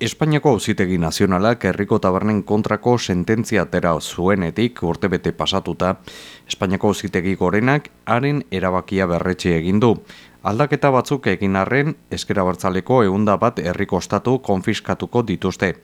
Espainiako auzitegi nazionalak herriko tabernen kontrako sententzia atera zuenetik urtebete pasatuta, Espainiako auzitegi gorenak haren erabakia berretxe egin du. Aldaketa batzuk egin arren, eskera bertzaleko eunda bat herriko ostatu konfiskatuko dituzte.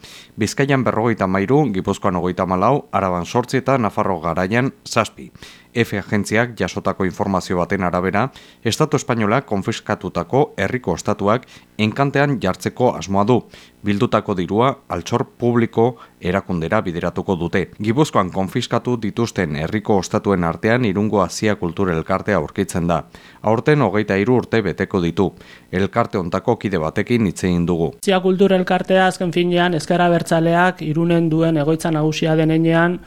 Bizkaian berrogeita mairu, Gipuzkoan ogeita malau, Araban sortzi eta Nafarro garaian zazpi. F agentziak jasotako informazio baten arabera, Estatu Espainola konfiskatutako herriko ostatuak enkantean jartzeko asmoa du. Bildutako dirua altxor publiko erakundera bideratuko dute. Gipuzkoan konfiskatu dituzten herriko ostatuen artean irungo azia kultur elkartea aurkitzen da. Aurten hogeita iru urte beteko ditu. Elkarte ontako kide batekin hitzein dugu. Zia kultur elkartea azken finean eskara bertzaleak irunen duen egoitza nagusia denean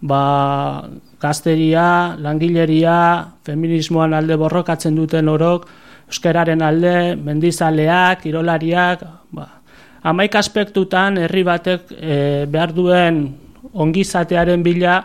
ba, gazteria, langileria, feminismoan alde borrokatzen duten orok, euskararen alde, mendizaleak, irolariak, ba, amaik aspektutan herri batek e, behar duen ongizatearen bila,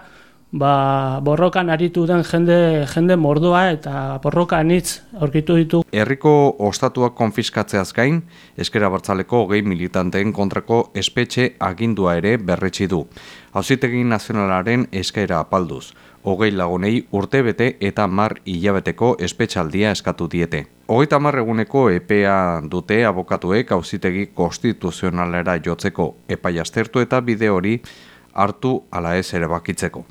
ba, borrokan aritu den jende, jende mordoa eta borrokan hitz aurkitu ditu. Herriko ostatuak konfiskatzeaz gain, eskera bartzaleko hogei militanteen kontrako espetxe agindua ere berretsi du. Hauzitegi nazionalaren eskaera apalduz, hogei lagunei urte bete eta mar hilabeteko espetxaldia eskatu diete. Hogeita mar eguneko EPEA dute abokatuek hauzitegi konstituzionalera jotzeko epaiastertu eta bide hori hartu ala ez ere bakitzeko.